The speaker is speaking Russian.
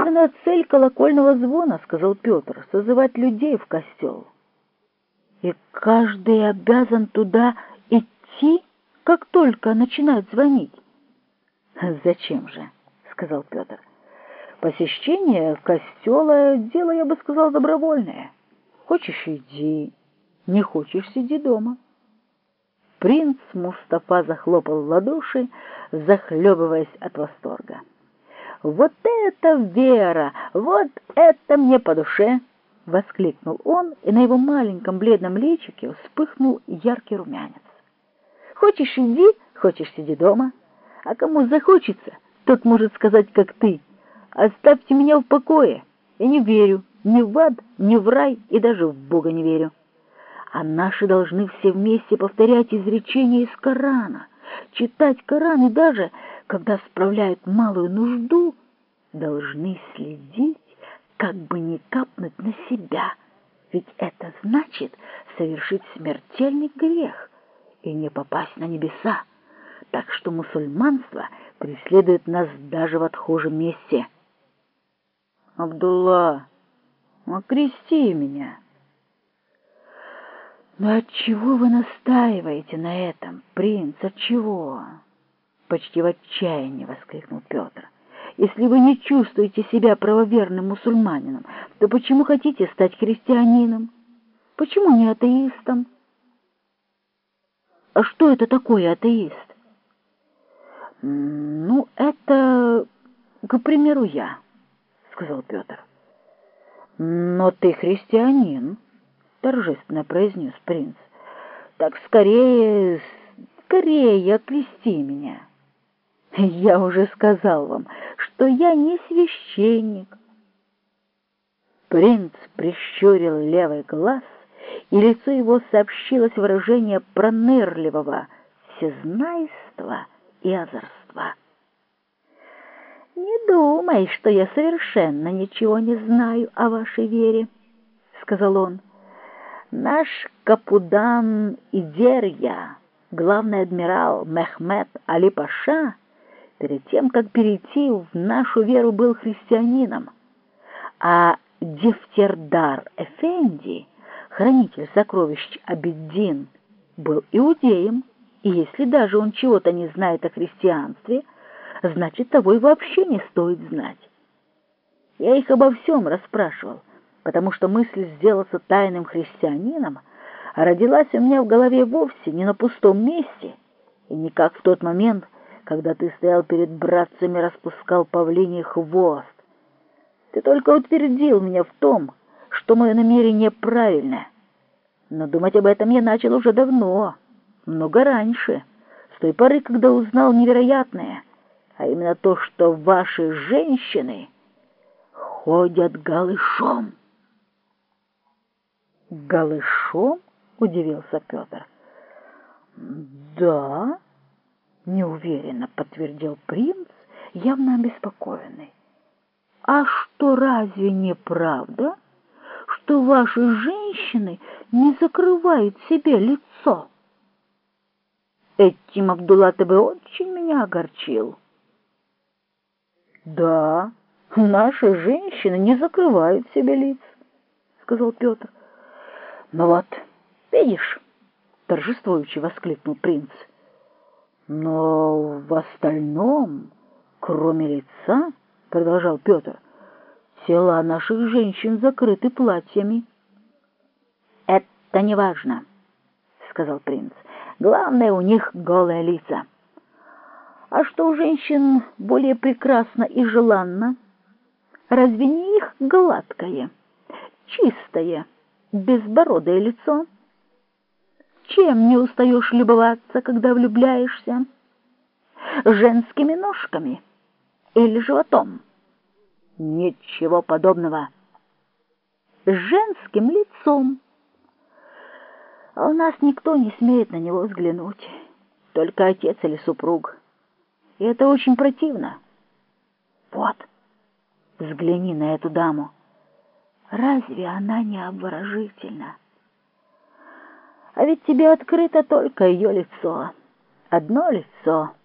Единственная цель колокольного звона, — сказал Петр, — созывать людей в костел. И каждый обязан туда идти, как только начинают звонить. Зачем же, — сказал Петр. Посещение костела — дело, я бы сказал, добровольное. Хочешь — иди, не хочешь — сиди дома. Принц Мустафа захлопал в ладоши, захлебываясь от восторга. «Вот это вера! Вот это мне по душе!» — воскликнул он, и на его маленьком бледном личике вспыхнул яркий румянец. «Хочешь — иди, хочешь — сиди дома, а кому захочется, тот может сказать, как ты. Оставьте меня в покое, я не верю ни в ад, ни в рай и даже в Бога не верю» а наши должны все вместе повторять изречения из Корана, читать Коран и даже, когда справляют малую нужду, должны следить, как бы не капнуть на себя, ведь это значит совершить смертельный грех и не попасть на небеса. Так что мусульманство преследует нас даже в отхожем месте. Абдулла, окрести меня. «Но отчего вы настаиваете на этом, принц, отчего?» Почти в отчаянии воскликнул Петр. «Если вы не чувствуете себя правоверным мусульманином, то почему хотите стать христианином? Почему не атеистом?» «А что это такое атеист?» «Ну, это, к примеру, я», — сказал Петр. «Но ты христианин». — торжественно произнес принц. «Так скорее, скорее окрести меня. Я уже сказал вам, что я не священник». Принц прищурил левый глаз, и лицо его сообщилось выражение пронырливого всезнайства и озорства. «Не думай, что я совершенно ничего не знаю о вашей вере», — сказал он. Наш Капудан Идерья, главный адмирал Мехмед Али-Паша, перед тем, как перейти в нашу веру, был христианином, а Дефтердар Эфенди, хранитель сокровищ Абиддин, был иудеем, и если даже он чего-то не знает о христианстве, значит, того и вообще не стоит знать. Я их обо всем расспрашивал, потому что мысль сделаться тайным христианином родилась у меня в голове вовсе не на пустом месте, и не как в тот момент, когда ты стоял перед братцами распускал павлиний хвост. Ты только утвердил меня в том, что мое намерение правильное. Но думать об этом я начал уже давно, много раньше, с той поры, когда узнал невероятное, а именно то, что ваши женщины ходят голышом. «Голышом?» — удивился Петр. «Да?» — неуверенно подтвердил принц, явно обеспокоенный. «А что, разве не правда, что ваши женщины не закрывают себе лицо?» Этим Абдулла ты бы очень меня огорчил. «Да, наши женщины не закрывают себе лиц», — сказал Петр. «Ну вот, видишь?» — торжествующе воскликнул принц. «Но в остальном, кроме лица, — продолжал Петр, — тела наших женщин закрыты платьями». «Это не важно», — сказал принц. «Главное, у них голые лица». «А что у женщин более прекрасно и желанно? Разве не их гладкое, чистое?» безбородое лицо. Чем не устаешь любоваться, когда влюбляешься? Женскими ножками или животом? Ничего подобного. Женским лицом. А у нас никто не смеет на него взглянуть, только отец или супруг. И это очень противно. Вот, взгляни на эту даму. Разве она не обворожительна? А ведь тебе открыто только ее лицо, одно лицо —